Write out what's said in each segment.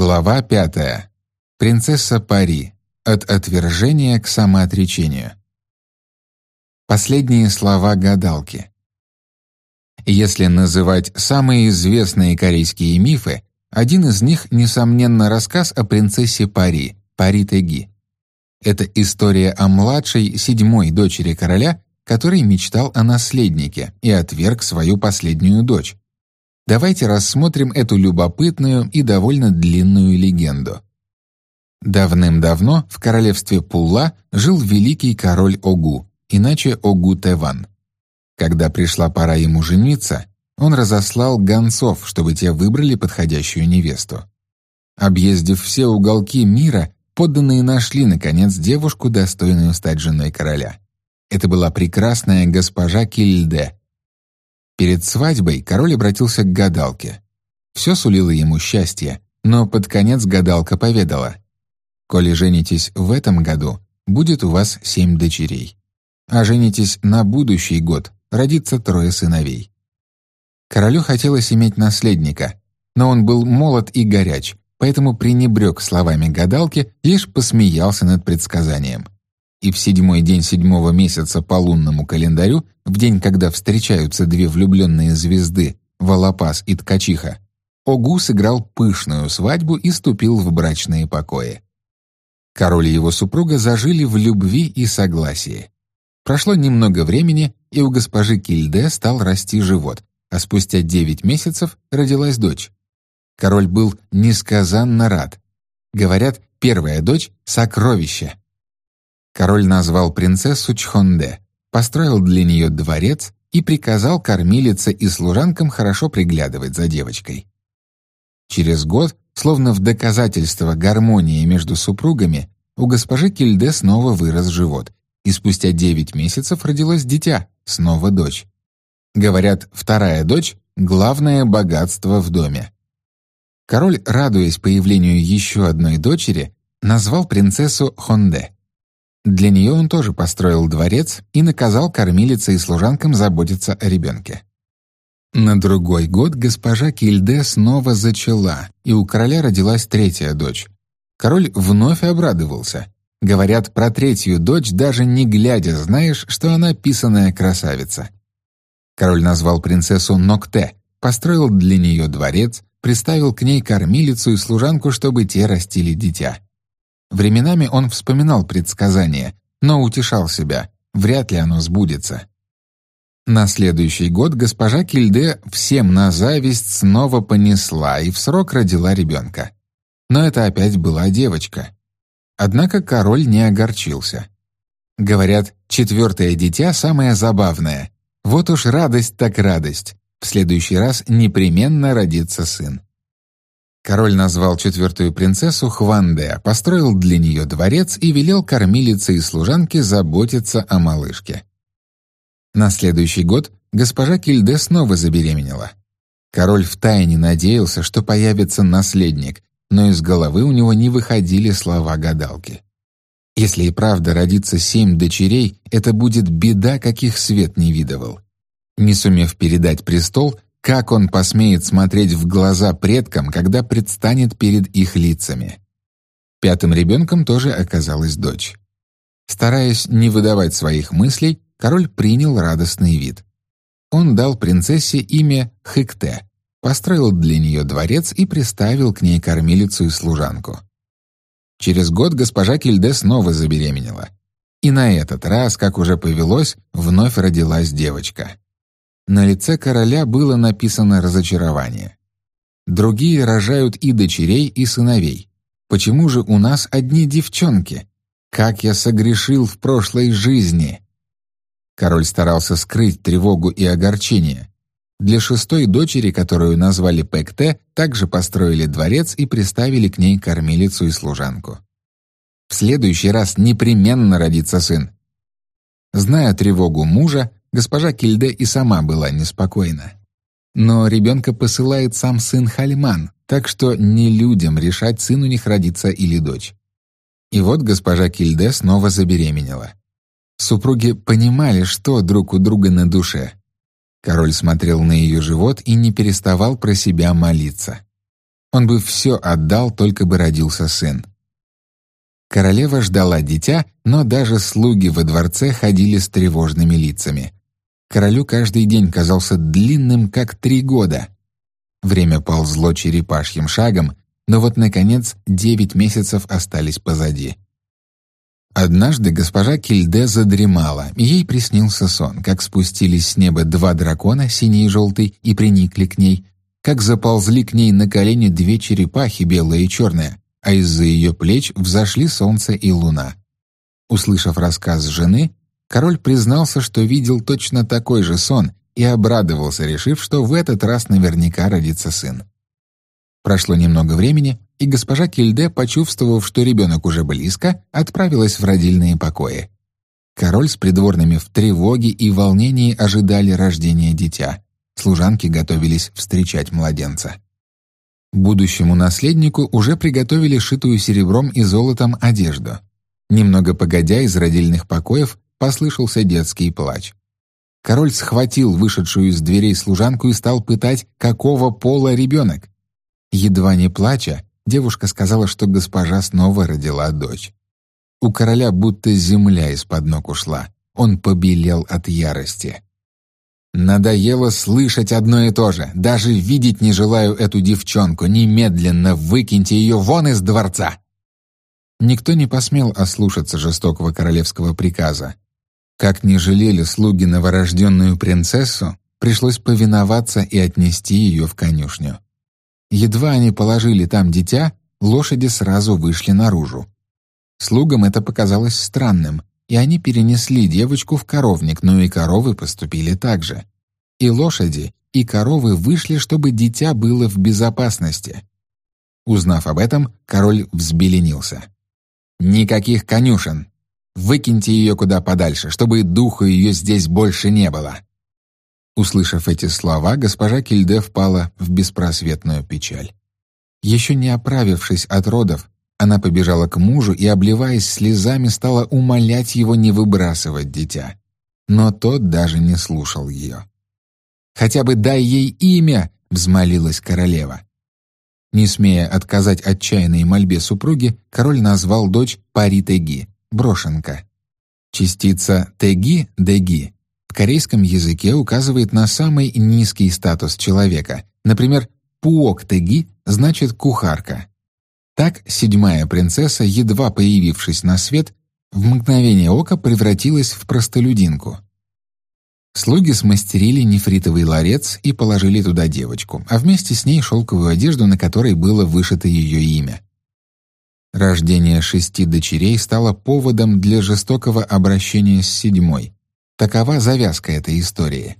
Глава пятая. Принцесса Пари. От отвержения к самоотречению. Последние слова гадалки. Если называть самые известные корейские мифы, один из них, несомненно, рассказ о принцессе Пари, Пари Теги. Это история о младшей, седьмой дочери короля, который мечтал о наследнике и отверг свою последнюю дочь. Давайте рассмотрим эту любопытную и довольно длинную легенду. Давным-давно в королевстве Пулла жил великий король Огу, иначе Огу Теван. Когда пришла пора ему жениться, он разослал гонцов, чтобы те выбрали подходящую невесту. Объездив все уголки мира, подданные нашли, наконец, девушку, достойную стать женой короля. Это была прекрасная госпожа Кильде. Перед свадьбой король обратился к гадалке. Все сулило ему счастье, но под конец гадалка поведала. «Коли женитесь в этом году, будет у вас семь дочерей. А женитесь на будущий год, родится трое сыновей». Королю хотелось иметь наследника, но он был молод и горяч, поэтому пренебрег словами гадалки, лишь посмеялся над предсказанием и в седьмой день седьмого месяца по лунному календарю, в день, когда встречаются две влюбленные звезды, Волопас и Ткачиха, Огу сыграл пышную свадьбу и ступил в брачные покои. Король и его супруга зажили в любви и согласии. Прошло немного времени, и у госпожи Кильде стал расти живот, а спустя девять месяцев родилась дочь. Король был несказанно рад. Говорят, первая дочь — сокровище. Король назвал принцессу Чхонде, построил для нее дворец и приказал кормилице и служанкам хорошо приглядывать за девочкой. Через год, словно в доказательство гармонии между супругами, у госпожи Кильде снова вырос живот, и спустя девять месяцев родилось дитя, снова дочь. Говорят, вторая дочь — главное богатство в доме. Король, радуясь появлению еще одной дочери, назвал принцессу Хонде. Для нее он тоже построил дворец и наказал кормилице и служанкам заботиться о ребенке. На другой год госпожа Кильде снова зачала, и у короля родилась третья дочь. Король вновь обрадовался. Говорят, про третью дочь даже не глядя знаешь, что она писаная красавица. Король назвал принцессу Нокте, построил для нее дворец, приставил к ней кормилицу и служанку, чтобы те растили дитя. Временами он вспоминал предсказание, но утешал себя, вряд ли оно сбудется. На следующий год госпожа Кильде всем на зависть снова понесла и в срок родила ребенка. Но это опять была девочка. Однако король не огорчился. Говорят, четвертое дитя самое забавное. Вот уж радость так радость. В следующий раз непременно родится сын. Король назвал четвертую принцессу Хванде, построил для нее дворец и велел кормилице и служанке заботиться о малышке. На следующий год госпожа Кильде снова забеременела. Король втайне надеялся, что появится наследник, но из головы у него не выходили слова гадалки. Если и правда родится семь дочерей, это будет беда, каких свет не видывал. Не сумев передать престол, как он посмеет смотреть в глаза предкам, когда предстанет перед их лицами? Пятым ребенком тоже оказалась дочь. Стараясь не выдавать своих мыслей, король принял радостный вид. Он дал принцессе имя Хыкте, построил для нее дворец и приставил к ней кормилицу и служанку. Через год госпожа Кильде снова забеременела. И на этот раз, как уже повелось, вновь родилась девочка. На лице короля было написано разочарование. Другие рожают и дочерей, и сыновей. Почему же у нас одни девчонки? Как я согрешил в прошлой жизни!» Король старался скрыть тревогу и огорчение. Для шестой дочери, которую назвали Пэкте, также построили дворец и приставили к ней кормилицу и служанку. В следующий раз непременно родится сын. Зная тревогу мужа, Госпожа Кильде и сама была неспокойна. Но ребенка посылает сам сын Хальман, так что не людям решать, сын у них родится или дочь. И вот госпожа Кильде снова забеременела. Супруги понимали, что друг у друга на душе. Король смотрел на ее живот и не переставал про себя молиться. Он бы все отдал, только бы родился сын. Королева ждала дитя, но даже слуги во дворце ходили с тревожными лицами. Королю каждый день казался длинным, как три года. Время ползло черепашьим шагом, но вот, наконец, девять месяцев остались позади. Однажды госпожа Кильде задремала, и ей приснился сон, как спустились с неба два дракона, синий и желтый, и приникли к ней, как заползли к ней на колени две черепахи, белая и черная, а из-за ее плеч взошли солнце и луна. Услышав рассказ жены, король признался, что видел точно такой же сон и обрадовался, решив, что в этот раз наверняка родится сын. Прошло немного времени, и госпожа Кильде, почувствовав, что ребенок уже близко, отправилась в родильные покои. Король с придворными в тревоге и волнении ожидали рождения дитя. Служанки готовились встречать младенца. Будущему наследнику уже приготовили шитую серебром и золотом одежду. Немного погодя из родильных покоев послышался детский плач. Король схватил вышедшую из дверей служанку и стал пытать, какого пола ребенок. Едва не плача, девушка сказала, что госпожа снова родила дочь. У короля будто земля из-под ног ушла. Он побелел от ярости. Надоело слышать одно и то же. Даже видеть не желаю эту девчонку. Немедленно выкиньте ее вон из дворца. Никто не посмел ослушаться жестокого королевского приказа. Как не жалели слуги новорожденную принцессу, пришлось повиноваться и отнести ее в конюшню. Едва они положили там дитя, лошади сразу вышли наружу. Слугам это показалось странным, и они перенесли девочку в коровник, но и коровы поступили так же. И лошади, и коровы вышли, чтобы дитя было в безопасности. Узнав об этом, король взбеленился. «Никаких конюшен! Выкиньте ее куда подальше, чтобы духу ее здесь больше не было!» Услышав эти слова, госпожа Кильде впала в беспросветную печаль. Еще не оправившись от родов, она побежала к мужу и, обливаясь слезами, стала умолять его не выбрасывать дитя. Но тот даже не слушал ее. «Хотя бы дай ей имя!» — взмолилась королева. Не смея отказать отчаянной мольбе супруги, король назвал дочь Пари Теги, брошенка. Частица Теги, Деги в корейском языке указывает на самый низкий статус человека. Например, Пуок Теги значит «кухарка», так седьмая принцесса, едва появившись на свет, в мгновение ока превратилась в простолюдинку. Слуги смастерили нефритовый ларец и положили туда девочку, а вместе с ней шелковую одежду, на которой было вышито ее имя. Рождение шести дочерей стало поводом для жестокого обращения с седьмой. Такова завязка этой истории.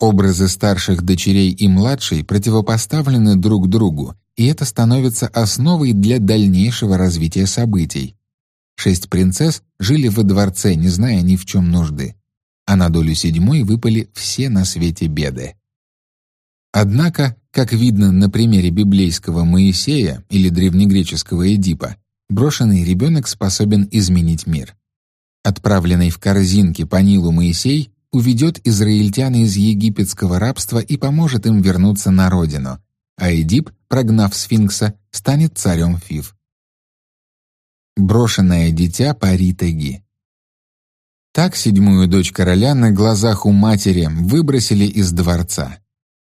Образы старших дочерей и младшей противопоставлены друг другу, и это становится основой для дальнейшего развития событий. Шесть принцесс жили во дворце, не зная ни в чем нужды, а на долю седьмой выпали все на свете беды. Однако, как видно на примере библейского Моисея или древнегреческого Эдипа, брошенный ребенок способен изменить мир. Отправленный в корзинке по Нилу Моисей уведет израильтян из египетского рабства и поможет им вернуться на родину, а Эдип, прогнав сфинкса, станет царем Фив. Брошенное дитя Пари Теги Так седьмую дочь короля на глазах у матери выбросили из дворца.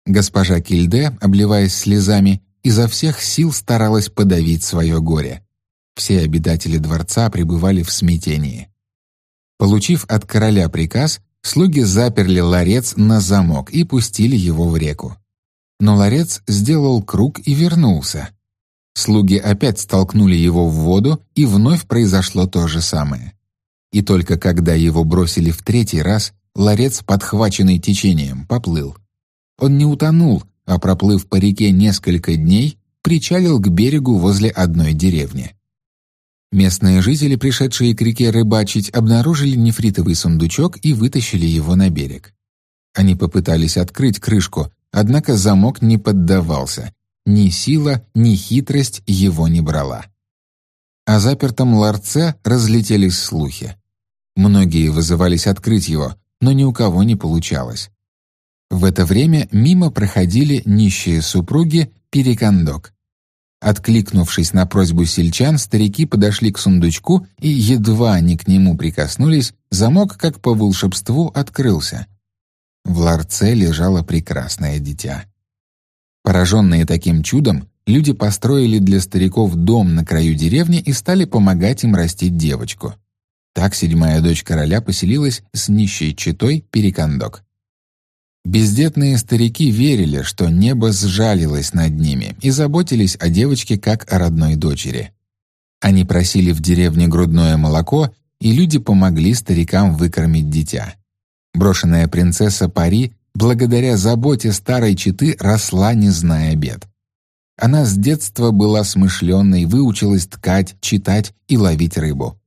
Госпожа Кильде, обливаясь слезами, изо всех сил старалась подавить свое горе. Все обитатели дворца пребывали в смятении. Получив от короля приказ, слуги заперли ларец на замок и пустили его в реку но ларец сделал круг и вернулся. Слуги опять столкнули его в воду, и вновь произошло то же самое. И только когда его бросили в третий раз, ларец, подхваченный течением, поплыл. Он не утонул, а проплыв по реке несколько дней, причалил к берегу возле одной деревни. Местные жители, пришедшие к реке рыбачить, обнаружили нефритовый сундучок и вытащили его на берег. Они попытались открыть крышку, Однако замок не поддавался. Ни сила, ни хитрость его не брала. О запертом ларце разлетелись слухи. Многие вызывались открыть его, но ни у кого не получалось. В это время мимо проходили нищие супруги Перекандок. Откликнувшись на просьбу сельчан, старики подошли к сундучку и, едва они к нему прикоснулись, замок, как по волшебству, открылся. В ларце лежало прекрасное дитя. Пораженные таким чудом, люди построили для стариков дом на краю деревни и стали помогать им растить девочку. Так седьмая дочь короля поселилась с нищей читой Перекандок. Бездетные старики верили, что небо сжалилось над ними и заботились о девочке как о родной дочери. Они просили в деревне грудное молоко, и люди помогли старикам выкормить дитя. Брошенная принцесса Пари, благодаря заботе старой четы, росла, не зная бед. Она с детства была смышленной, выучилась ткать, читать и ловить рыбу.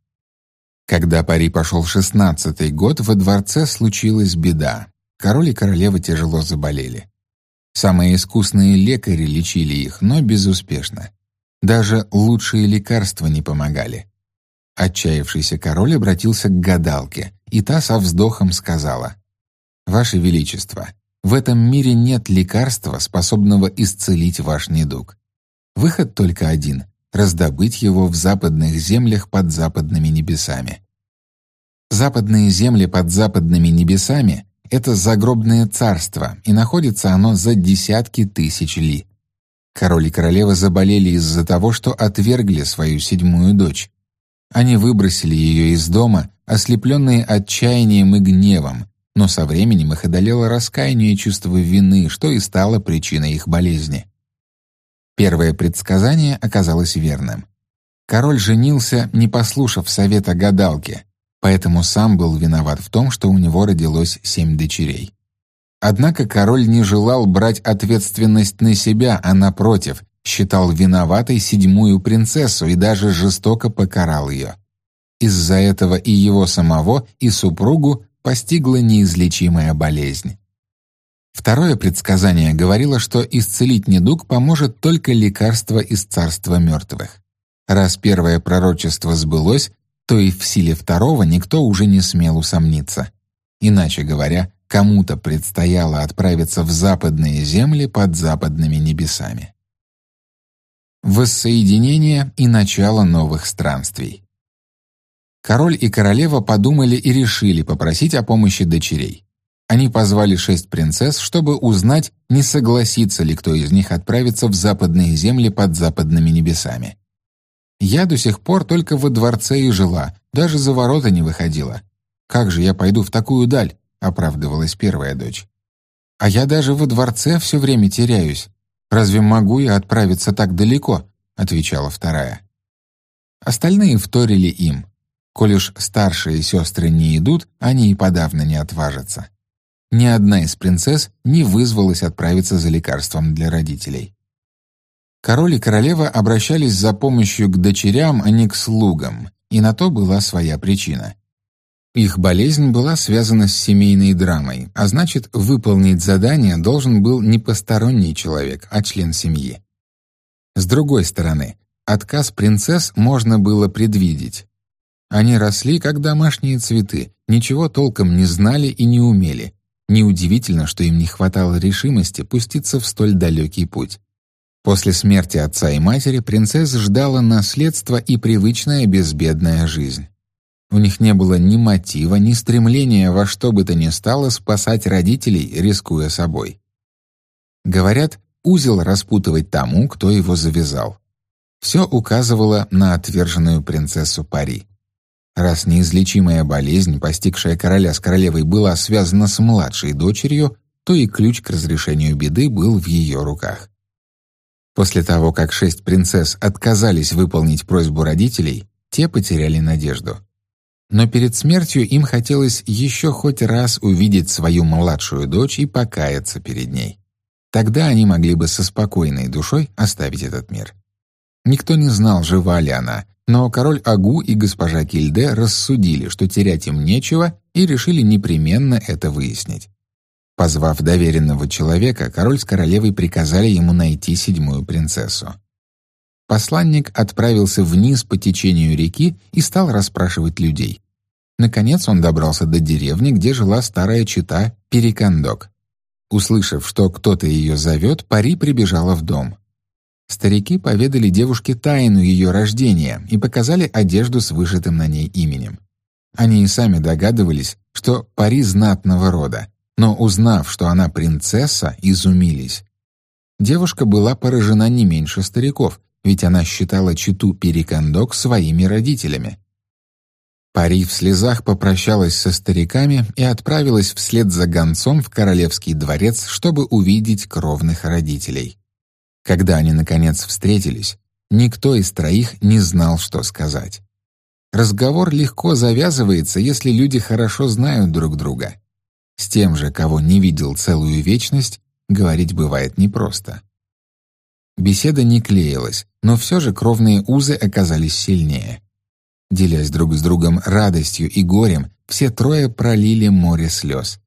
Когда Пари пошел шестнадцатый год, во дворце случилась беда. Король и королева тяжело заболели. Самые искусные лекари лечили их, но безуспешно. Даже лучшие лекарства не помогали. Отчаявшийся король обратился к гадалке, и та со вздохом сказала, «Ваше Величество, в этом мире нет лекарства, способного исцелить ваш недуг. Выход только один — раздобыть его в западных землях под западными небесами. Западные земли под западными небесами — это загробное царство, и находится оно за десятки тысяч ли. Король и королева заболели из-за того, что отвергли свою седьмую дочь. Они выбросили ее из дома, ослепленные отчаянием и гневом, но со временем их одолело раскаяние и чувство вины, что и стало причиной их болезни. Первое предсказание оказалось верным. Король женился, не послушав совета гадалки, поэтому сам был виноват в том, что у него родилось семь дочерей. Однако король не желал брать ответственность на себя, а напротив, считал виноватой седьмую принцессу и даже жестоко покарал ее. Из-за этого и его самого, и супругу постигла неизлечимая болезнь. Второе предсказание говорило, что исцелить недуг поможет только лекарство из царства мертвых. Раз первое пророчество сбылось, то и в силе второго никто уже не смел усомниться. Иначе говоря, кому-то предстояло отправиться в западные земли под западными небесами. Воссоединение и начало новых странствий. Король и королева подумали и решили попросить о помощи дочерей. Они позвали шесть принцесс, чтобы узнать, не согласится ли кто из них отправиться в западные земли под западными небесами. Я до сих пор только во дворце и жила, даже за ворота не выходила. Как же я пойду в такую даль? оправдывалась первая дочь. А я даже во дворце все время теряюсь. Разве могу я отправиться так далеко? отвечала вторая. Остальные вторили им. Коль уж старшие сестры не идут, они и подавно не отважатся. Ни одна из принцесс не вызвалась отправиться за лекарством для родителей. Король и королева обращались за помощью к дочерям, а не к слугам, и на то была своя причина. Их болезнь была связана с семейной драмой, а значит, выполнить задание должен был не посторонний человек, а член семьи. С другой стороны, отказ принцесс можно было предвидеть. Они росли, как домашние цветы, ничего толком не знали и не умели. Неудивительно, что им не хватало решимости пуститься в столь далекий путь. После смерти отца и матери принцесс ждала наследство и привычная безбедная жизнь. У них не было ни мотива, ни стремления во что бы то ни стало спасать родителей, рискуя собой. Говорят, узел распутывать тому, кто его завязал. Все указывало на отверженную принцессу Пари. Раз неизлечимая болезнь, постигшая короля с королевой, была связана с младшей дочерью, то и ключ к разрешению беды был в ее руках. После того, как шесть принцесс отказались выполнить просьбу родителей, те потеряли надежду. Но перед смертью им хотелось еще хоть раз увидеть свою младшую дочь и покаяться перед ней. Тогда они могли бы со спокойной душой оставить этот мир. Никто не знал, жива ли она, но король Агу и госпожа Кильде рассудили, что терять им нечего, и решили непременно это выяснить. Позвав доверенного человека, король с королевой приказали ему найти седьмую принцессу. Посланник отправился вниз по течению реки и стал расспрашивать людей. Наконец он добрался до деревни, где жила старая чита Перекандок. Услышав, что кто-то ее зовет, Пари прибежала в дом. Старики поведали девушке тайну ее рождения и показали одежду с вышитым на ней именем. Они и сами догадывались, что пари знатного рода, но, узнав, что она принцесса, изумились. Девушка была поражена не меньше стариков, ведь она считала читу Перекандок своими родителями. Пари в слезах попрощалась со стариками и отправилась вслед за гонцом в королевский дворец, чтобы увидеть кровных родителей. Когда они, наконец, встретились, никто из троих не знал, что сказать. Разговор легко завязывается, если люди хорошо знают друг друга. С тем же, кого не видел целую вечность, говорить бывает непросто. Беседа не клеилась, но все же кровные узы оказались сильнее. Делясь друг с другом радостью и горем, все трое пролили море слез.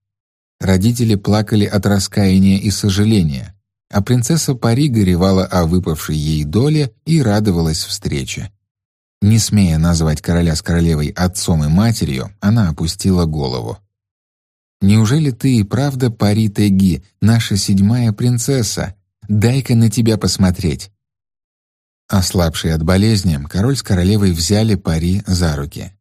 Родители плакали от раскаяния и сожаления, а принцесса Пари горевала о выпавшей ей доле и радовалась встрече. Не смея назвать короля с королевой отцом и матерью, она опустила голову. «Неужели ты и правда Пари Теги, наша седьмая принцесса? Дай-ка на тебя посмотреть!» Ослабшие от болезни, король с королевой взяли Пари за руки.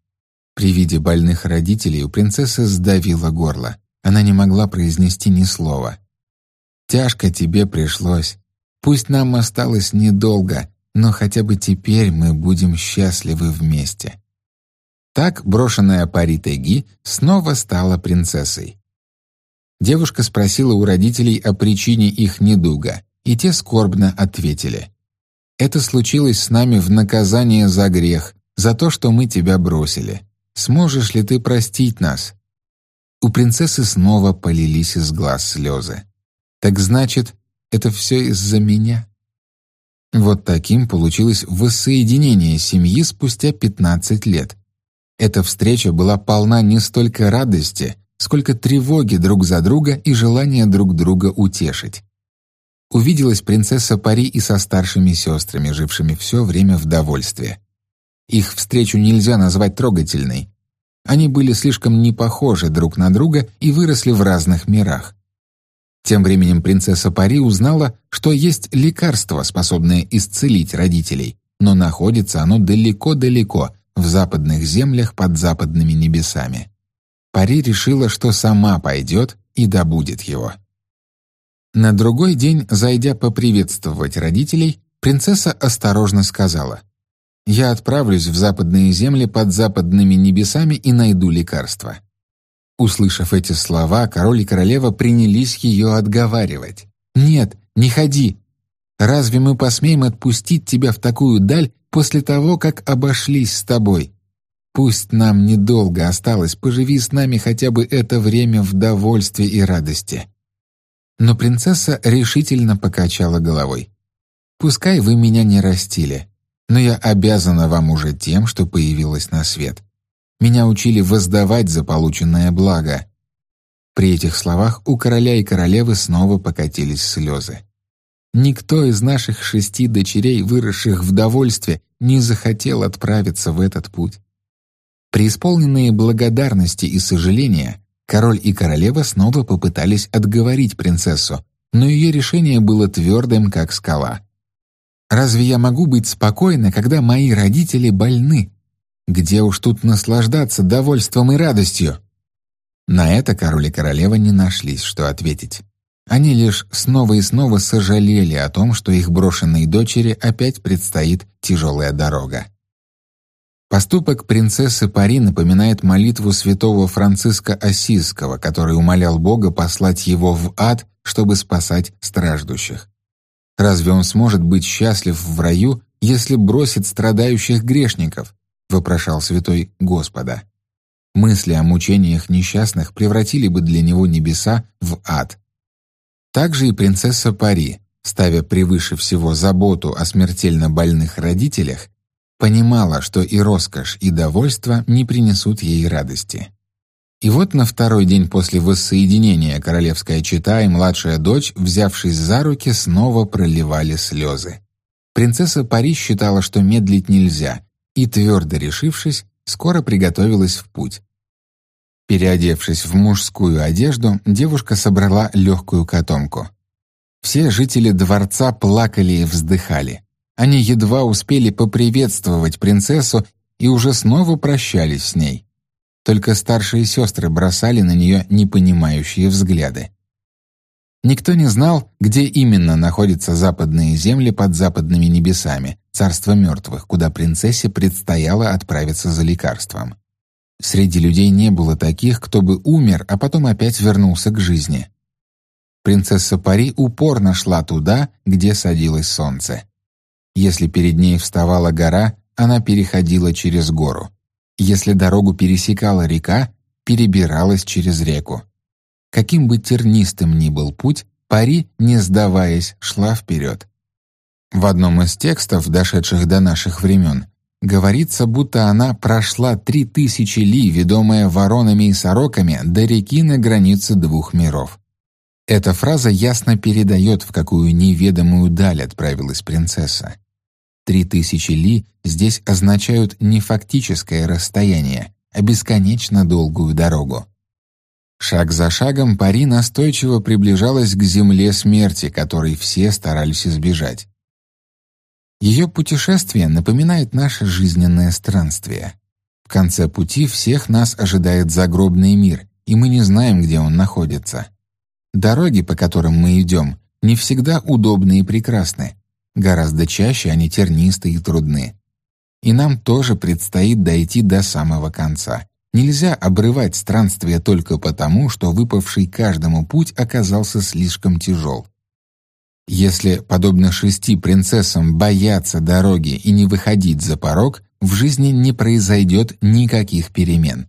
При виде больных родителей у принцессы сдавило горло. Она не могла произнести ни слова. «Тяжко тебе пришлось. Пусть нам осталось недолго, но хотя бы теперь мы будем счастливы вместе». Так брошенная Пари Теги снова стала принцессой. Девушка спросила у родителей о причине их недуга, и те скорбно ответили. «Это случилось с нами в наказание за грех, за то, что мы тебя бросили. Сможешь ли ты простить нас?» У принцессы снова полились из глаз слезы. «Так значит, это все из-за меня?» Вот таким получилось воссоединение семьи спустя 15 лет, эта встреча была полна не столько радости, сколько тревоги друг за друга и желания друг друга утешить. Увиделась принцесса Пари и со старшими сестрами, жившими все время в довольстве. Их встречу нельзя назвать трогательной. Они были слишком не похожи друг на друга и выросли в разных мирах. Тем временем принцесса Пари узнала, что есть лекарство, способное исцелить родителей, но находится оно далеко-далеко, в западных землях под западными небесами. Пари решила, что сама пойдет и добудет его. На другой день, зайдя поприветствовать родителей, принцесса осторожно сказала, «Я отправлюсь в западные земли под западными небесами и найду лекарство». Услышав эти слова, король и королева принялись ее отговаривать. «Нет, не ходи. Разве мы посмеем отпустить тебя в такую даль после того, как обошлись с тобой. Пусть нам недолго осталось, поживи с нами хотя бы это время в довольстве и радости». Но принцесса решительно покачала головой. «Пускай вы меня не растили, но я обязана вам уже тем, что появилась на свет. Меня учили воздавать за полученное благо». При этих словах у короля и королевы снова покатились слезы. Никто из наших шести дочерей, выросших в довольстве, не захотел отправиться в этот путь. Преисполненные благодарности и сожаления, король и королева снова попытались отговорить принцессу, но ее решение было твердым, как скала. «Разве я могу быть спокойна, когда мои родители больны? Где уж тут наслаждаться довольством и радостью?» На это король и королева не нашлись, что ответить. Они лишь снова и снова сожалели о том, что их брошенной дочери опять предстоит тяжелая дорога. Поступок принцессы Пари напоминает молитву святого Франциска Осиского, который умолял Бога послать его в ад, чтобы спасать страждущих. Разве он сможет быть счастлив в раю, если бросит страдающих грешников? вопрошал святой Господа. Мысли о мучениях несчастных превратили бы для него небеса в ад. Также и принцесса Пари, ставя превыше всего заботу о смертельно больных родителях, понимала, что и роскошь, и довольство не принесут ей радости. И вот на второй день после воссоединения королевская чета и младшая дочь, взявшись за руки, снова проливали слезы. Принцесса Пари считала, что медлить нельзя, и, твердо решившись, скоро приготовилась в путь. Переодевшись в мужскую одежду, девушка собрала легкую котомку. Все жители дворца плакали и вздыхали. Они едва успели поприветствовать принцессу и уже снова прощались с ней. Только старшие сестры бросали на нее непонимающие взгляды. Никто не знал, где именно находятся западные земли под западными небесами, царство мертвых, куда принцессе предстояло отправиться за лекарством. Среди людей не было таких, кто бы умер, а потом опять вернулся к жизни. Принцесса Пари упорно шла туда, где садилось солнце. Если перед ней вставала гора, она переходила через гору. Если дорогу пересекала река, перебиралась через реку. Каким бы тернистым ни был путь, Пари, не сдаваясь, шла вперед. В одном из текстов, дошедших до наших времен, говорится, будто она прошла три тысячи ли, ведомая воронами и сороками, до реки на границе двух миров. Эта фраза ясно передает, в какую неведомую даль отправилась принцесса. Три тысячи ли здесь означают не фактическое расстояние, а бесконечно долгую дорогу. Шаг за шагом Пари настойчиво приближалась к земле смерти, которой все старались избежать. Ее путешествие напоминает наше жизненное странствие. В конце пути всех нас ожидает загробный мир, и мы не знаем, где он находится. Дороги, по которым мы идем, не всегда удобны и прекрасны. Гораздо чаще они тернисты и трудны. И нам тоже предстоит дойти до самого конца. Нельзя обрывать странствие только потому, что выпавший каждому путь оказался слишком тяжел. Если, подобно шести принцессам, бояться дороги и не выходить за порог, в жизни не произойдет никаких перемен.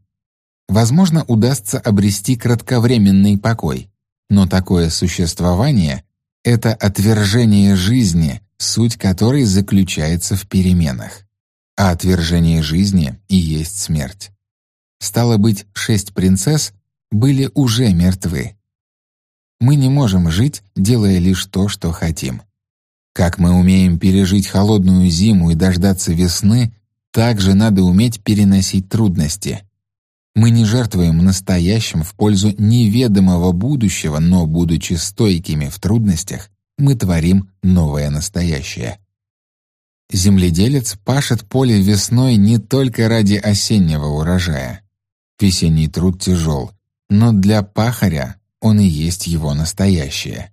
Возможно, удастся обрести кратковременный покой, но такое существование — это отвержение жизни, суть которой заключается в переменах. А отвержение жизни и есть смерть. Стало быть, шесть принцесс были уже мертвы. Мы не можем жить, делая лишь то, что хотим. Как мы умеем пережить холодную зиму и дождаться весны, так же надо уметь переносить трудности. Мы не жертвуем настоящим в пользу неведомого будущего, но, будучи стойкими в трудностях, мы творим новое настоящее. Земледелец пашет поле весной не только ради осеннего урожая. Весенний труд тяжел, но для пахаря он и есть его настоящее.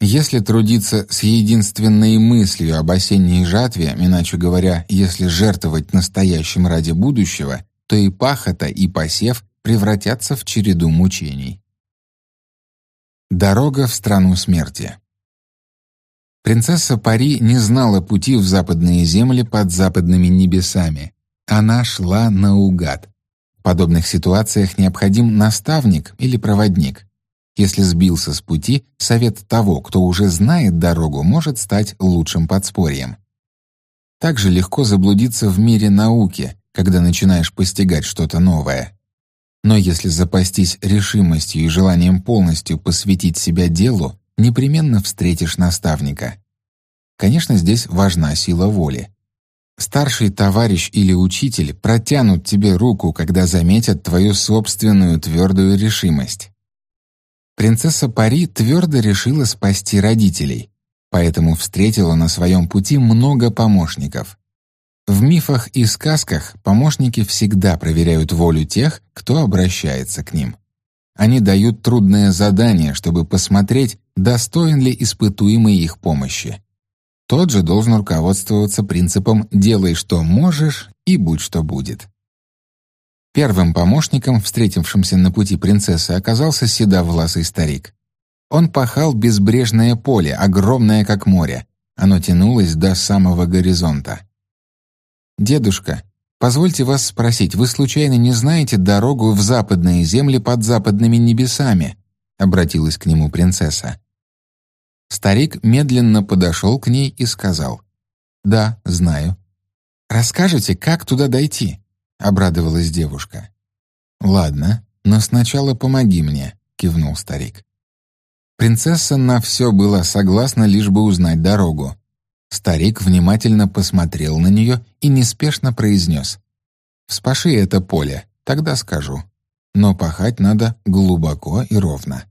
Если трудиться с единственной мыслью об осенней жатве, иначе говоря, если жертвовать настоящим ради будущего, то и пахота, и посев превратятся в череду мучений. Дорога в страну смерти. Принцесса Пари не знала пути в западные земли под западными небесами. Она шла наугад. Подобных ситуациях необходим наставник или проводник. Если сбился с пути, совет того, кто уже знает дорогу, может стать лучшим подспорьем. Также легко заблудиться в мире науки, когда начинаешь постигать что-то новое. Но если запастись решимостью и желанием полностью посвятить себя делу, непременно встретишь наставника. Конечно, здесь важна сила воли. Старший товарищ или учитель протянут тебе руку, когда заметят твою собственную твердую решимость. Принцесса Пари твердо решила спасти родителей, поэтому встретила на своем пути много помощников. В мифах и сказках помощники всегда проверяют волю тех, кто обращается к ним. Они дают трудное задание, чтобы посмотреть, достоин ли испытуемый их помощи. Тот же должен руководствоваться принципом «делай, что можешь, и будь, что будет». Первым помощником, встретившимся на пути принцессы, оказался седовласый старик. Он пахал безбрежное поле, огромное как море. Оно тянулось до самого горизонта. «Дедушка, Позвольте вас спросить, вы случайно не знаете дорогу в западные земли под западными небесами?» — обратилась к нему принцесса. Старик медленно подошел к ней и сказал. «Да, знаю». «Расскажете, как туда дойти?» — обрадовалась девушка. «Ладно, но сначала помоги мне», — кивнул старик. Принцесса на все была согласна, лишь бы узнать дорогу. Старик внимательно посмотрел на нее и неспешно произнес. «Вспаши это поле, тогда скажу. Но пахать надо глубоко и ровно».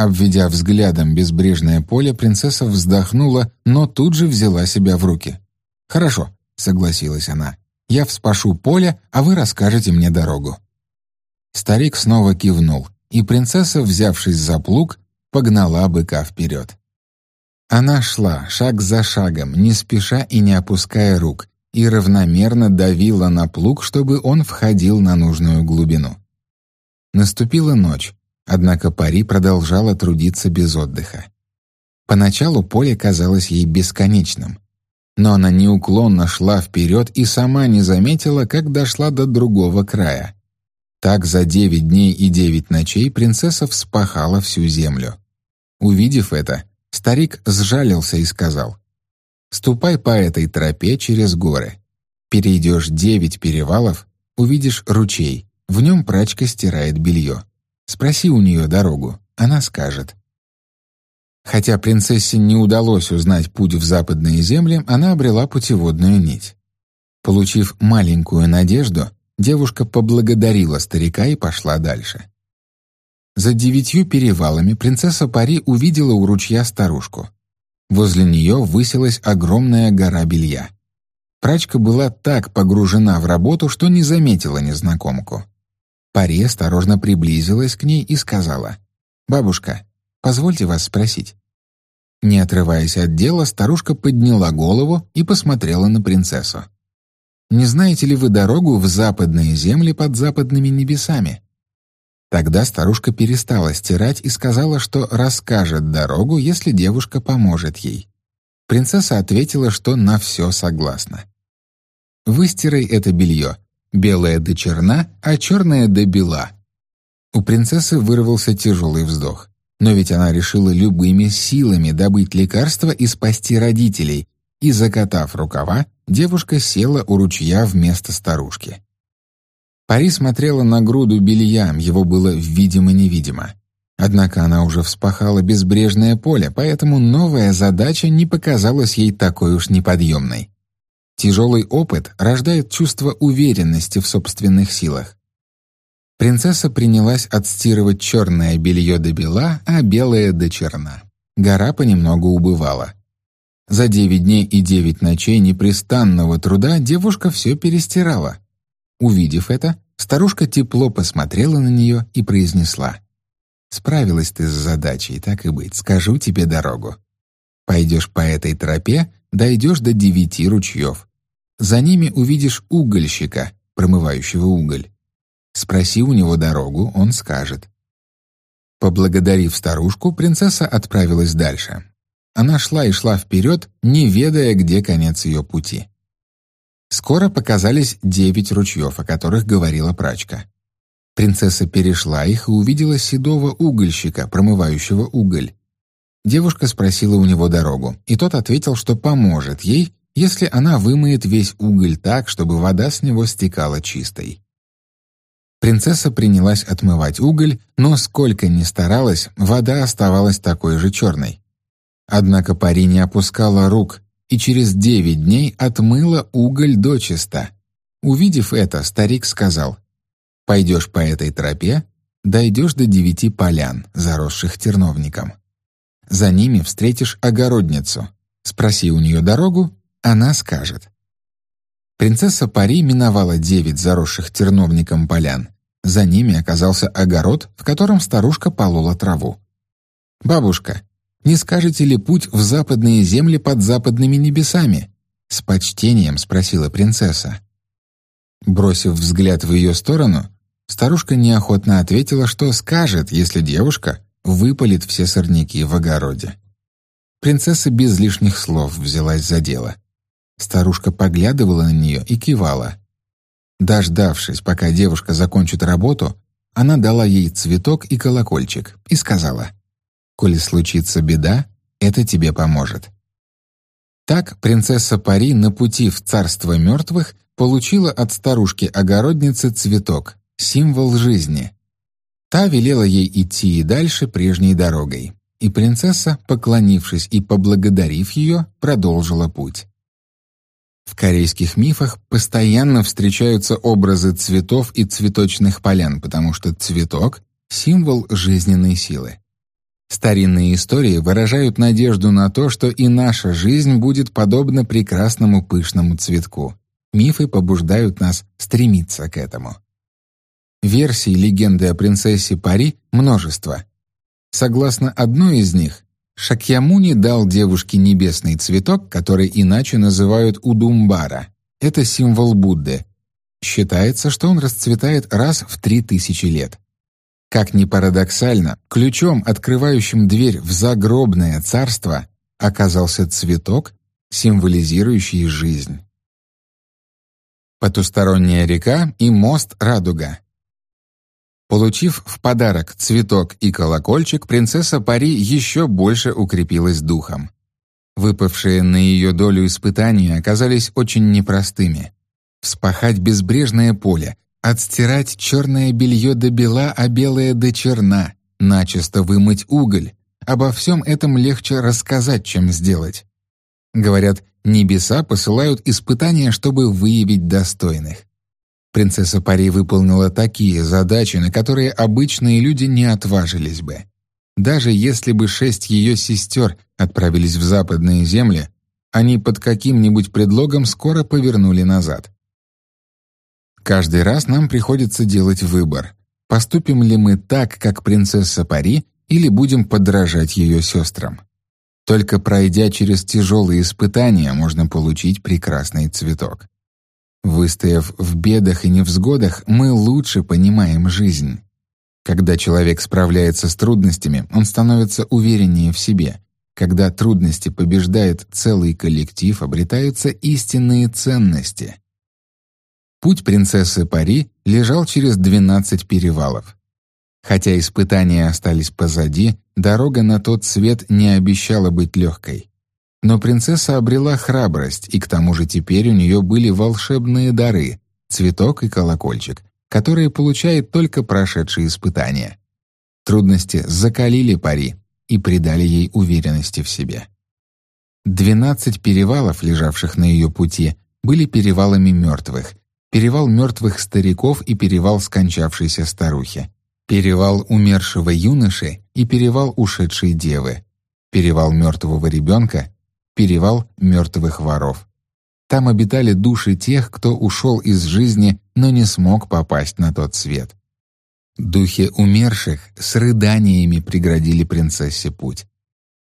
Обведя взглядом безбрежное поле, принцесса вздохнула, но тут же взяла себя в руки. «Хорошо», — согласилась она. «Я вспашу поле, а вы расскажете мне дорогу». Старик снова кивнул, и принцесса, взявшись за плуг, погнала быка вперед. Она шла шаг за шагом, не спеша и не опуская рук, и равномерно давила на плуг, чтобы он входил на нужную глубину. Наступила ночь, Однако Пари продолжала трудиться без отдыха. Поначалу поле казалось ей бесконечным, но она неуклонно шла вперед и сама не заметила, как дошла до другого края. Так за девять дней и девять ночей принцесса вспахала всю землю. Увидев это, старик сжалился и сказал, «Ступай по этой тропе через горы. Перейдешь девять перевалов, увидишь ручей, в нем прачка стирает белье. Спроси у нее дорогу, она скажет. Хотя принцессе не удалось узнать путь в западные земли, она обрела путеводную нить. Получив маленькую надежду, девушка поблагодарила старика и пошла дальше. За девятью перевалами принцесса Пари увидела у ручья старушку. Возле нее высилась огромная гора белья. Прачка была так погружена в работу, что не заметила незнакомку. Пари осторожно приблизилась к ней и сказала, «Бабушка, позвольте вас спросить». Не отрываясь от дела, старушка подняла голову и посмотрела на принцессу. «Не знаете ли вы дорогу в западные земли под западными небесами?» Тогда старушка перестала стирать и сказала, что расскажет дорогу, если девушка поможет ей. Принцесса ответила, что на все согласна. «Выстирай это белье», белая до черна, а черная до бела. У принцессы вырвался тяжелый вздох. Но ведь она решила любыми силами добыть лекарство и спасти родителей, и, закатав рукава, девушка села у ручья вместо старушки. Пари смотрела на груду белья, его было видимо-невидимо. Однако она уже вспахала безбрежное поле, поэтому новая задача не показалась ей такой уж неподъемной. Тяжелый опыт рождает чувство уверенности в собственных силах. Принцесса принялась отстирывать черное белье до бела, а белое до черна. Гора понемногу убывала. За девять дней и девять ночей непрестанного труда девушка все перестирала. Увидев это, старушка тепло посмотрела на нее и произнесла. «Справилась ты с задачей, так и быть, скажу тебе дорогу. Пойдешь по этой тропе, дойдешь до девяти ручьев. За ними увидишь угольщика, промывающего уголь. Спроси у него дорогу, он скажет. Поблагодарив старушку, принцесса отправилась дальше. Она шла и шла вперед, не ведая, где конец ее пути. Скоро показались девять ручьев, о которых говорила прачка. Принцесса перешла их и увидела седого угольщика, промывающего уголь. Девушка спросила у него дорогу, и тот ответил, что поможет ей, если она вымоет весь уголь так, чтобы вода с него стекала чистой. Принцесса принялась отмывать уголь, но сколько ни старалась, вода оставалась такой же черной. Однако пари не опускала рук и через девять дней отмыла уголь дочисто. Увидев это, старик сказал, «Пойдешь по этой тропе, дойдешь до девяти полян, заросших терновником. За ними встретишь огородницу. Спроси у нее дорогу она скажет. Принцесса Пари миновала девять заросших терновником полян. За ними оказался огород, в котором старушка полола траву. «Бабушка, не скажете ли путь в западные земли под западными небесами?» С почтением спросила принцесса. Бросив взгляд в ее сторону, старушка неохотно ответила, что скажет, если девушка выпалит все сорняки в огороде. Принцесса без лишних слов взялась за дело. Старушка поглядывала на нее и кивала. Дождавшись, пока девушка закончит работу, она дала ей цветок и колокольчик и сказала, «Коли случится беда, это тебе поможет». Так принцесса Пари на пути в царство мертвых получила от старушки-огородницы цветок, символ жизни. Та велела ей идти и дальше прежней дорогой, и принцесса, поклонившись и поблагодарив ее, продолжила путь. В корейских мифах постоянно встречаются образы цветов и цветочных полян, потому что цветок — символ жизненной силы. Старинные истории выражают надежду на то, что и наша жизнь будет подобна прекрасному пышному цветку. Мифы побуждают нас стремиться к этому. Версий легенды о принцессе Пари множество. Согласно одной из них, Шакьямуни дал девушке небесный цветок, который иначе называют удумбара. Это символ Будды. Считается, что он расцветает раз в три тысячи лет. Как ни парадоксально, ключом, открывающим дверь в загробное царство, оказался цветок, символизирующий жизнь. Потусторонняя река и мост Радуга. Получив в подарок цветок и колокольчик, принцесса Пари еще больше укрепилась духом. Выпавшие на ее долю испытания оказались очень непростыми. Вспахать безбрежное поле, Отстирать черное белье до бела, а белое до черна, начисто вымыть уголь. Обо всем этом легче рассказать, чем сделать. Говорят, небеса посылают испытания, чтобы выявить достойных. Принцесса Пари выполнила такие задачи, на которые обычные люди не отважились бы. Даже если бы шесть ее сестер отправились в западные земли, они под каким-нибудь предлогом скоро повернули назад. Каждый раз нам приходится делать выбор. Поступим ли мы так, как принцесса Пари, или будем подражать ее сестрам? Только пройдя через тяжелые испытания, можно получить прекрасный цветок. Выстояв в бедах и невзгодах, мы лучше понимаем жизнь. Когда человек справляется с трудностями, он становится увереннее в себе. Когда трудности побеждает целый коллектив, обретаются истинные ценности. Путь принцессы Пари лежал через 12 перевалов. Хотя испытания остались позади, дорога на тот свет не обещала быть легкой. Но принцесса обрела храбрость, и к тому же теперь у нее были волшебные дары — цветок и колокольчик, которые получает только прошедшие испытания. Трудности закалили Пари и придали ей уверенности в себе. Двенадцать перевалов, лежавших на ее пути, были перевалами мертвых, перевал мертвых стариков и перевал скончавшейся старухи, перевал умершего юноши и перевал ушедшей девы, перевал мертвого ребенка, перевал мертвых воров. Там обитали души тех, кто ушел из жизни, но не смог попасть на тот свет. Духи умерших с рыданиями преградили принцессе путь.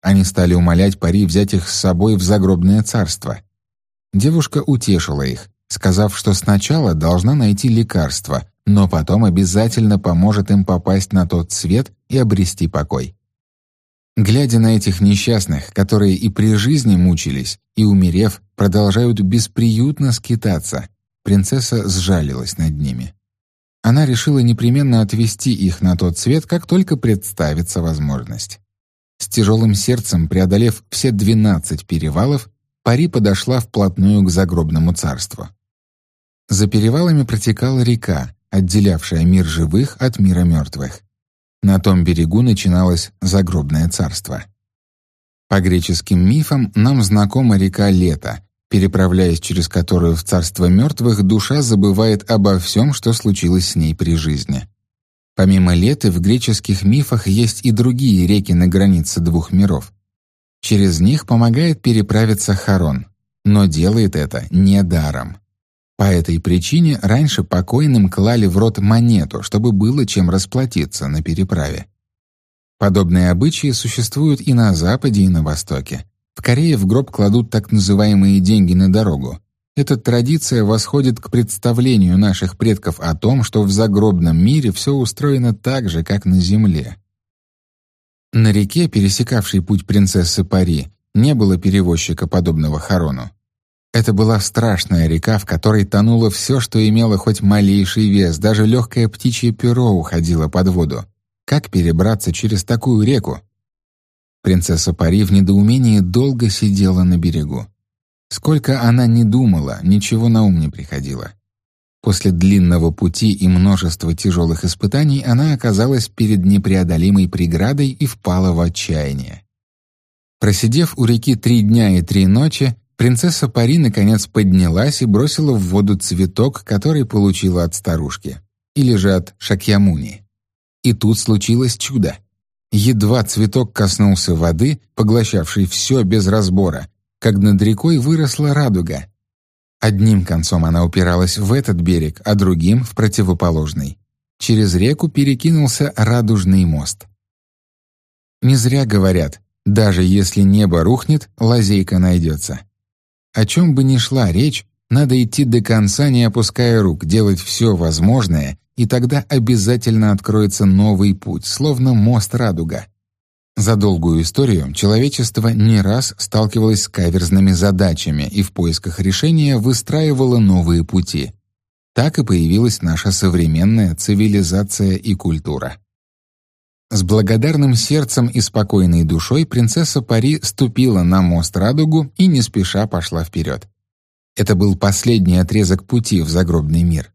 Они стали умолять Пари взять их с собой в загробное царство. Девушка утешила их, сказав, что сначала должна найти лекарство, но потом обязательно поможет им попасть на тот свет и обрести покой. Глядя на этих несчастных, которые и при жизни мучились, и, умерев, продолжают бесприютно скитаться, принцесса сжалилась над ними. Она решила непременно отвести их на тот свет, как только представится возможность. С тяжелым сердцем, преодолев все двенадцать перевалов, Пари подошла вплотную к загробному царству. За перевалами протекала река, отделявшая мир живых от мира мертвых. На том берегу начиналось загробное царство. По греческим мифам нам знакома река Лето, переправляясь через которую в царство мертвых душа забывает обо всем, что случилось с ней при жизни. Помимо Леты в греческих мифах есть и другие реки на границе двух миров. Через них помогает переправиться Харон, но делает это не даром. По этой причине раньше покойным клали в рот монету, чтобы было чем расплатиться на переправе. Подобные обычаи существуют и на Западе, и на Востоке. В Корее в гроб кладут так называемые деньги на дорогу. Эта традиция восходит к представлению наших предков о том, что в загробном мире все устроено так же, как на земле. На реке, пересекавшей путь принцессы Пари, не было перевозчика, подобного Харону. Это была страшная река, в которой тонуло все, что имело хоть малейший вес, даже легкое птичье перо уходило под воду. Как перебраться через такую реку? Принцесса Пари в недоумении долго сидела на берегу. Сколько она не думала, ничего на ум не приходило. После длинного пути и множества тяжелых испытаний она оказалась перед непреодолимой преградой и впала в отчаяние. Просидев у реки три дня и три ночи, принцесса Пари наконец поднялась и бросила в воду цветок, который получила от старушки, или же от Шакьямуни. И тут случилось чудо. Едва цветок коснулся воды, поглощавшей все без разбора, как над рекой выросла радуга. Одним концом она упиралась в этот берег, а другим — в противоположный. Через реку перекинулся радужный мост. Не зря говорят, даже если небо рухнет, лазейка найдется. О чем бы ни шла речь, надо идти до конца, не опуская рук, делать все возможное, и тогда обязательно откроется новый путь, словно мост радуга. За долгую историю человечество не раз сталкивалось с каверзными задачами и в поисках решения выстраивало новые пути. Так и появилась наша современная цивилизация и культура. С благодарным сердцем и спокойной душой принцесса Пари ступила на мост Радугу и не спеша пошла вперед. Это был последний отрезок пути в загробный мир.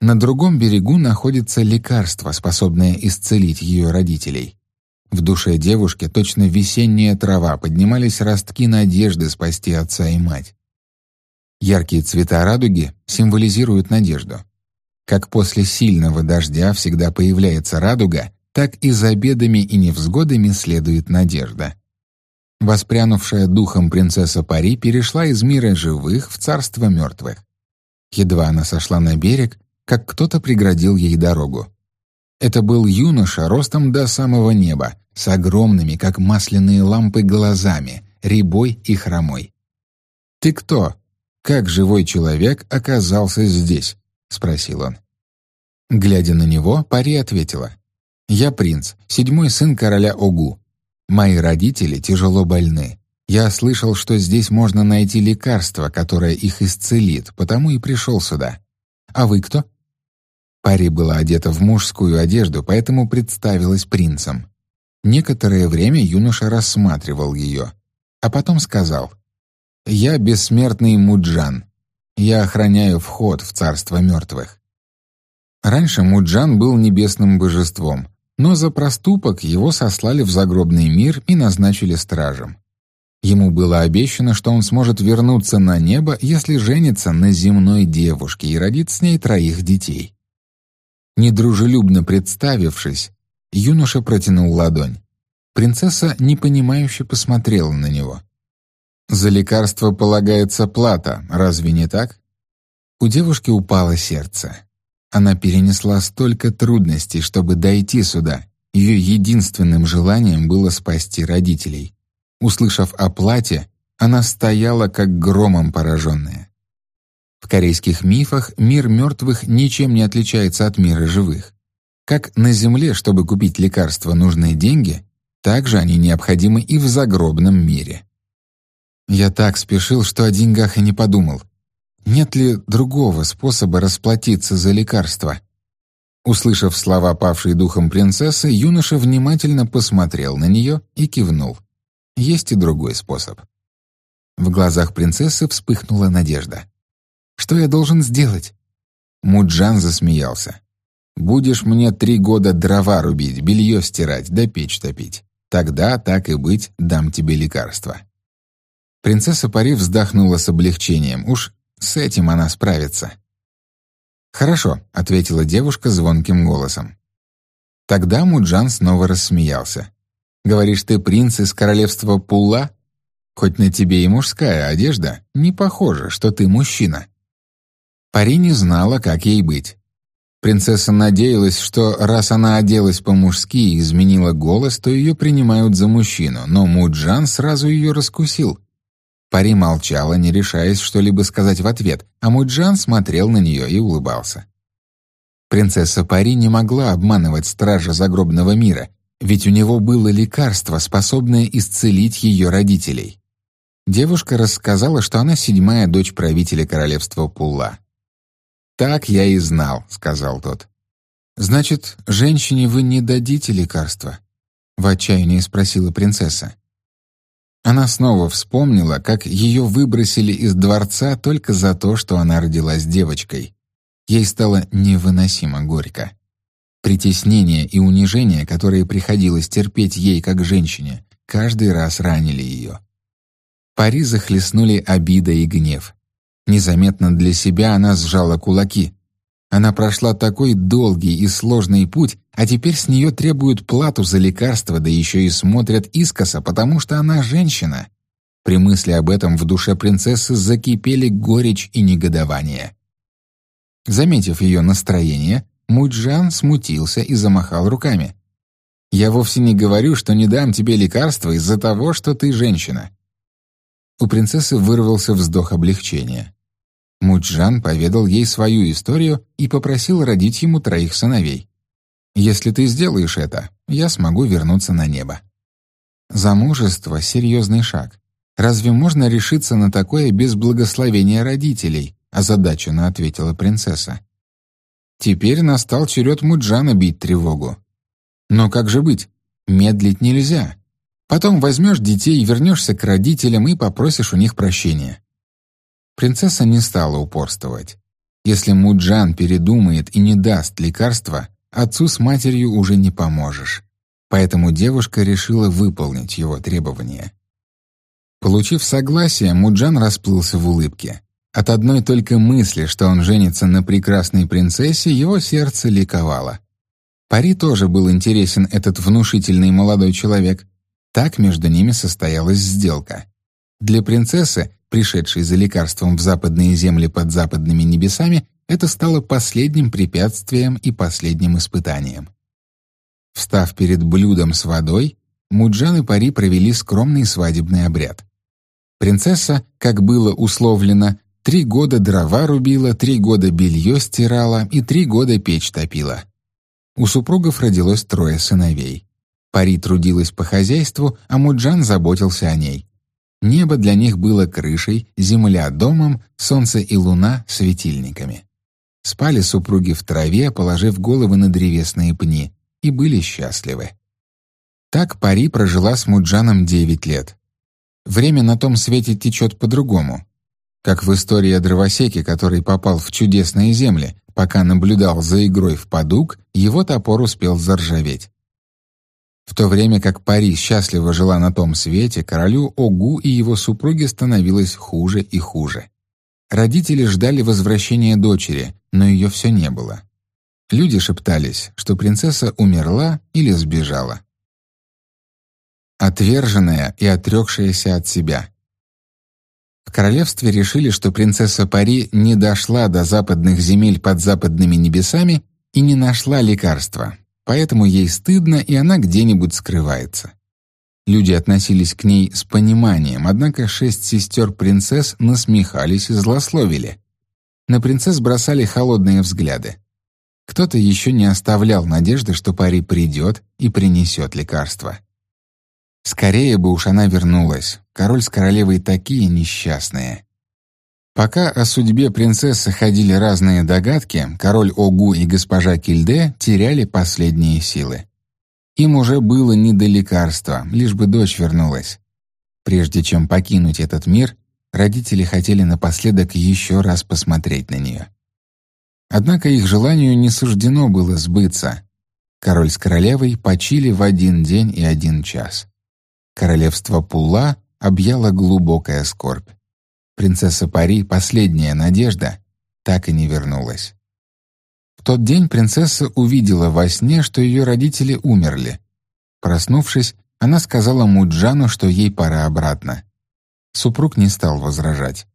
На другом берегу находится лекарство, способное исцелить ее родителей. В душе девушки, точно весенняя трава, поднимались ростки надежды спасти отца и мать. Яркие цвета радуги символизируют надежду. Как после сильного дождя всегда появляется радуга, так и за бедами и невзгодами следует надежда. Воспрянувшая духом принцесса Пари перешла из мира живых в царство мертвых. Едва она сошла на берег, как кто-то преградил ей дорогу. Это был юноша ростом до самого неба, с огромными, как масляные лампы, глазами, рябой и хромой. «Ты кто? Как живой человек оказался здесь?» — спросил он. Глядя на него, Пари ответила. «Я принц, седьмой сын короля Огу. Мои родители тяжело больны. Я слышал, что здесь можно найти лекарство, которое их исцелит, потому и пришел сюда. А вы кто?» Пари была одета в мужскую одежду, поэтому представилась принцем. Некоторое время юноша рассматривал ее, а потом сказал, «Я бессмертный Муджан. Я охраняю вход в царство мертвых». Раньше Муджан был небесным божеством, но за проступок его сослали в загробный мир и назначили стражем. Ему было обещано, что он сможет вернуться на небо, если женится на земной девушке и родит с ней троих детей. Недружелюбно представившись, юноша протянул ладонь. Принцесса непонимающе посмотрела на него. «За лекарство полагается плата, разве не так?» У девушки упало сердце. Она перенесла столько трудностей, чтобы дойти сюда. Ее единственным желанием было спасти родителей. Услышав о плате, она стояла как громом пораженная. В корейских мифах мир мертвых ничем не отличается от мира живых. Как на Земле, чтобы купить лекарства, нужны деньги, так же они необходимы и в загробном мире. Я так спешил, что о деньгах и не подумал. Нет ли другого способа расплатиться за лекарство? Услышав слова павшей духом принцессы, юноша внимательно посмотрел на нее и кивнул. Есть и другой способ. В глазах принцессы вспыхнула надежда. «Что я должен сделать?» Муджан засмеялся. «Будешь мне три года дрова рубить, белье стирать, да печь топить. Тогда, так и быть, дам тебе лекарство». Принцесса Пари вздохнула с облегчением. Уж с этим она справится. «Хорошо», — ответила девушка звонким голосом. Тогда Муджан снова рассмеялся. «Говоришь, ты принц из королевства Пула? Хоть на тебе и мужская одежда, не похоже, что ты мужчина». Пари не знала, как ей быть. Принцесса надеялась, что раз она оделась по-мужски и изменила голос, то ее принимают за мужчину, но Муджан сразу ее раскусил. Пари молчала, не решаясь что-либо сказать в ответ, а Муджан смотрел на нее и улыбался. Принцесса Пари не могла обманывать стража загробного мира, ведь у него было лекарство, способное исцелить ее родителей. Девушка рассказала, что она седьмая дочь правителя королевства Пулла. «Так я и знал», — сказал тот. «Значит, женщине вы не дадите лекарства?» — в отчаянии спросила принцесса. Она снова вспомнила, как ее выбросили из дворца только за то, что она родилась девочкой. Ей стало невыносимо горько. Притеснение и унижение, которые приходилось терпеть ей как женщине, каждый раз ранили ее. Пари захлестнули обида и гнев. Незаметно для себя она сжала кулаки. Она прошла такой долгий и сложный путь, а теперь с нее требуют плату за лекарство, да еще и смотрят искоса, потому что она женщина. При мысли об этом в душе принцессы закипели горечь и негодование. Заметив ее настроение, Муджан смутился и замахал руками. «Я вовсе не говорю, что не дам тебе лекарства из-за того, что ты женщина». У принцессы вырвался вздох облегчения. Муджан поведал ей свою историю и попросил родить ему троих сыновей. «Если ты сделаешь это, я смогу вернуться на небо». Замужество — серьезный шаг. Разве можно решиться на такое без благословения родителей? озадаченно ответила принцесса. Теперь настал черед Муджана бить тревогу. Но как же быть? Медлить нельзя. Потом возьмешь детей, вернешься к родителям и попросишь у них прощения. Принцесса не стала упорствовать. Если Муджан передумает и не даст лекарства, отцу с матерью уже не поможешь. Поэтому девушка решила выполнить его требования. Получив согласие, Муджан расплылся в улыбке. От одной только мысли, что он женится на прекрасной принцессе, его сердце ликовало. Пари тоже был интересен этот внушительный молодой человек. Так между ними состоялась сделка. Для принцессы пришедший за лекарством в западные земли под западными небесами, это стало последним препятствием и последним испытанием. Встав перед блюдом с водой, Муджан и Пари провели скромный свадебный обряд. Принцесса, как было условлено, три года дрова рубила, три года белье стирала и три года печь топила. У супругов родилось трое сыновей. Пари трудилась по хозяйству, а Муджан заботился о ней. Небо для них было крышей, земля — домом, солнце и луна — светильниками. Спали супруги в траве, положив головы на древесные пни, и были счастливы. Так Пари прожила с Муджаном девять лет. Время на том свете течет по-другому. Как в истории о дровосеке, который попал в чудесные земли, пока наблюдал за игрой в подуг, его топор успел заржаветь. В то время как Пари счастливо жила на том свете, королю Огу и его супруге становилось хуже и хуже. Родители ждали возвращения дочери, но ее все не было. Люди шептались, что принцесса умерла или сбежала. Отверженная и отрекшаяся от себя. В королевстве решили, что принцесса Пари не дошла до западных земель под западными небесами и не нашла лекарства, поэтому ей стыдно, и она где-нибудь скрывается. Люди относились к ней с пониманием, однако шесть сестер-принцесс насмехались и злословили. На принцесс бросали холодные взгляды. Кто-то еще не оставлял надежды, что Пари придет и принесет лекарство. Скорее бы уж она вернулась. Король с королевой такие несчастные. Пока о судьбе принцессы ходили разные догадки, король Огу и госпожа Кильде теряли последние силы. Им уже было не до лекарства, лишь бы дочь вернулась. Прежде чем покинуть этот мир, родители хотели напоследок еще раз посмотреть на нее. Однако их желанию не суждено было сбыться. Король с королевой почили в один день и один час. Королевство Пула объяла глубокая скорбь. Принцесса Пари, последняя надежда, так и не вернулась. В тот день принцесса увидела во сне, что ее родители умерли. Проснувшись, она сказала Муджану, что ей пора обратно. Супруг не стал возражать.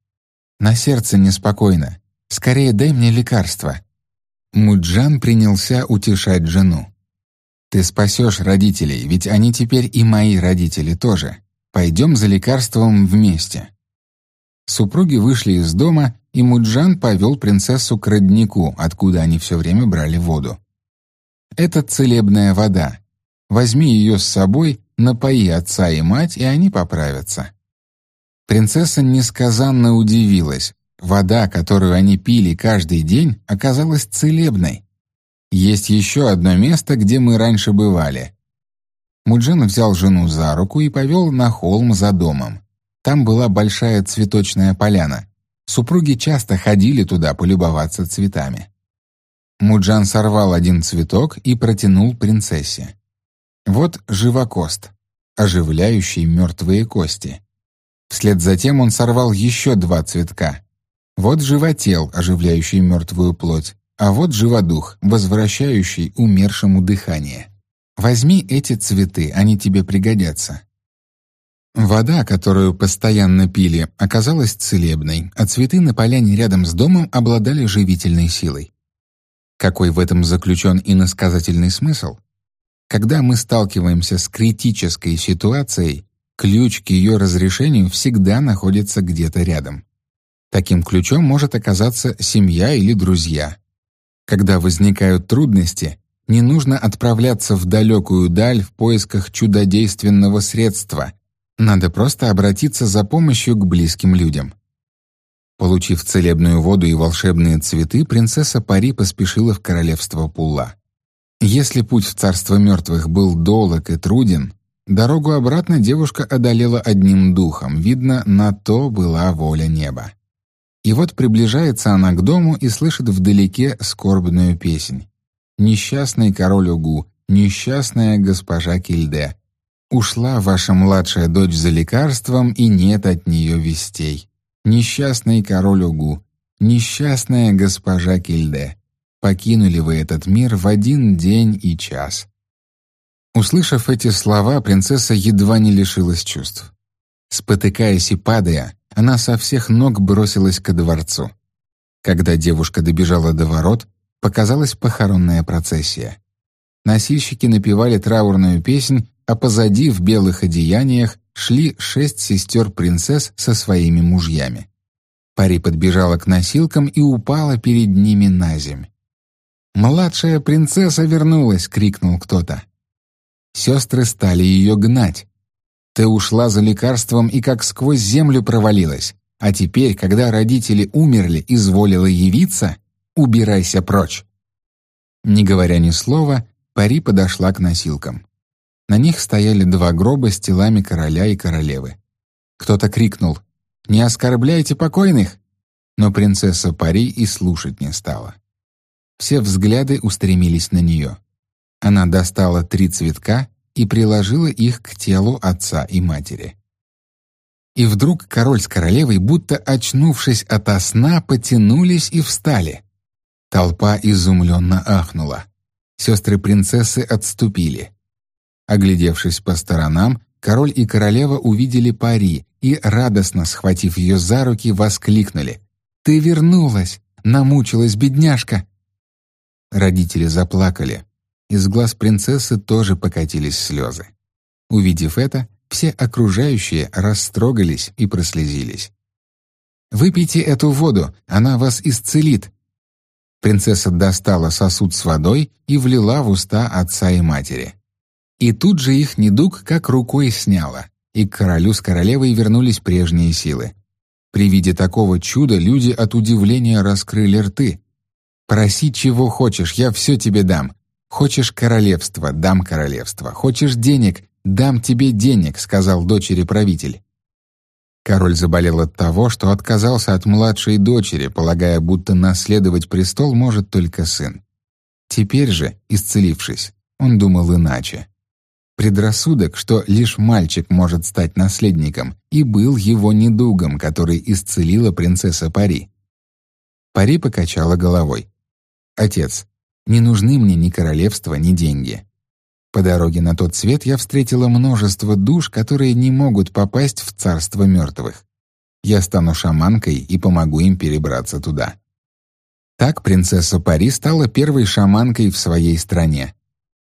«На сердце неспокойно. Скорее дай мне лекарство». Муджан принялся утешать жену. «Ты спасешь родителей, ведь они теперь и мои родители тоже. Пойдем за лекарством вместе». Супруги вышли из дома, и Муджан повел принцессу к роднику, откуда они все время брали воду. «Это целебная вода. Возьми ее с собой, напои отца и мать, и они поправятся». Принцесса несказанно удивилась. Вода, которую они пили каждый день, оказалась целебной. «Есть еще одно место, где мы раньше бывали». Муджан взял жену за руку и повел на холм за домом. Там была большая цветочная поляна. Супруги часто ходили туда полюбоваться цветами. Муджан сорвал один цветок и протянул принцессе. Вот живокост, оживляющий мертвые кости. Вслед за тем он сорвал еще два цветка. Вот животел, оживляющий мертвую плоть. а вот живодух, возвращающий умершему дыхание. Возьми эти цветы, они тебе пригодятся. Вода, которую постоянно пили, оказалась целебной, а цветы на поляне рядом с домом обладали живительной силой. Какой в этом заключен иносказательный смысл? Когда мы сталкиваемся с критической ситуацией, ключ к ее разрешению всегда находится где-то рядом. Таким ключом может оказаться семья или друзья. Когда возникают трудности, не нужно отправляться в далекую даль в поисках чудодейственного средства. Надо просто обратиться за помощью к близким людям. Получив целебную воду и волшебные цветы, принцесса Пари поспешила в королевство Пулла. Если путь в царство мертвых был долг и труден, дорогу обратно девушка одолела одним духом, видно, на то была воля неба. И вот приближается она к дому и слышит вдалеке скорбную песнь. «Несчастный король Угу, несчастная госпожа Кильде. Ушла ваша младшая дочь за лекарством, и нет от нее вестей. Несчастный король Угу, несчастная госпожа Кильде. Покинули вы этот мир в один день и час». Услышав эти слова, принцесса едва не лишилась чувств. Спотыкаясь и падая, она со всех ног бросилась ко дворцу. Когда девушка добежала до ворот, показалась похоронная процессия. Носильщики напевали траурную песнь, а позади в белых одеяниях шли шесть сестер-принцесс со своими мужьями. Пари подбежала к носилкам и упала перед ними на земь. «Младшая принцесса вернулась!» — крикнул кто-то. Сестры стали ее гнать. Ты ушла за лекарством и как сквозь землю провалилась. А теперь, когда родители умерли, изволила явиться, убирайся прочь. Не говоря ни слова, Пари подошла к носилкам. На них стояли два гроба с телами короля и королевы. Кто-то крикнул «Не оскорбляйте покойных!» Но принцесса Пари и слушать не стала. Все взгляды устремились на нее. Она достала три цветка и приложила их к телу отца и матери. И вдруг король с королевой, будто очнувшись ото сна, потянулись и встали. Толпа изумленно ахнула. Сестры-принцессы отступили. Оглядевшись по сторонам, король и королева увидели пари и, радостно схватив ее за руки, воскликнули. «Ты вернулась! Намучилась бедняжка!» Родители заплакали, из глаз принцессы тоже покатились слезы. Увидев это, все окружающие растрогались и прослезились. «Выпейте эту воду, она вас исцелит!» Принцесса достала сосуд с водой и влила в уста отца и матери. И тут же их недуг как рукой сняла, и к королю с королевой вернулись прежние силы. При виде такого чуда люди от удивления раскрыли рты. «Проси, чего хочешь, я все тебе дам. «Хочешь королевство, дам королевство. Хочешь денег, дам тебе денег», — сказал дочери правитель. Король заболел от того, что отказался от младшей дочери, полагая, будто наследовать престол может только сын. Теперь же, исцелившись, он думал иначе. Предрассудок, что лишь мальчик может стать наследником, и был его недугом, который исцелила принцесса Пари. Пари покачала головой. «Отец, не нужны мне ни королевство, ни деньги. По дороге на тот свет я встретила множество душ, которые не могут попасть в царство мертвых. Я стану шаманкой и помогу им перебраться туда. Так принцесса Пари стала первой шаманкой в своей стране.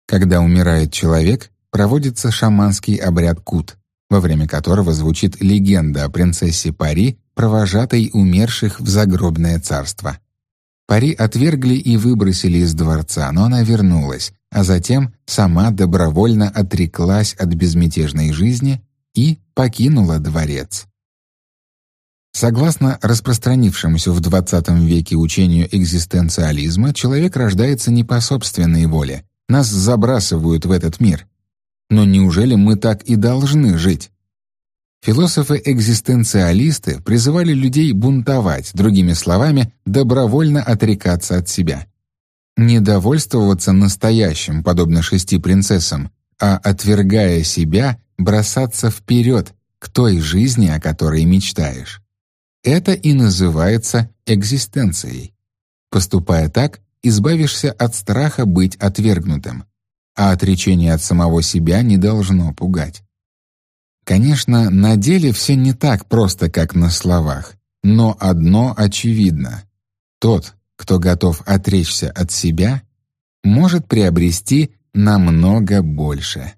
Когда умирает человек, проводится шаманский обряд Кут, во время которого звучит легенда о принцессе Пари, провожатой умерших в загробное царство. Пари отвергли и выбросили из дворца, но она вернулась, а затем сама добровольно отреклась от безмятежной жизни и покинула дворец. Согласно распространившемуся в XX веке учению экзистенциализма, человек рождается не по собственной воле. Нас забрасывают в этот мир. Но неужели мы так и должны жить? Философы-экзистенциалисты призывали людей бунтовать, другими словами, добровольно отрекаться от себя. Не довольствоваться настоящим, подобно шести принцессам, а, отвергая себя, бросаться вперед к той жизни, о которой мечтаешь. Это и называется экзистенцией. Поступая так, избавишься от страха быть отвергнутым, а отречение от самого себя не должно пугать. Конечно, на деле все не так просто, как на словах, но одно очевидно. Тот, кто готов отречься от себя, может приобрести намного больше.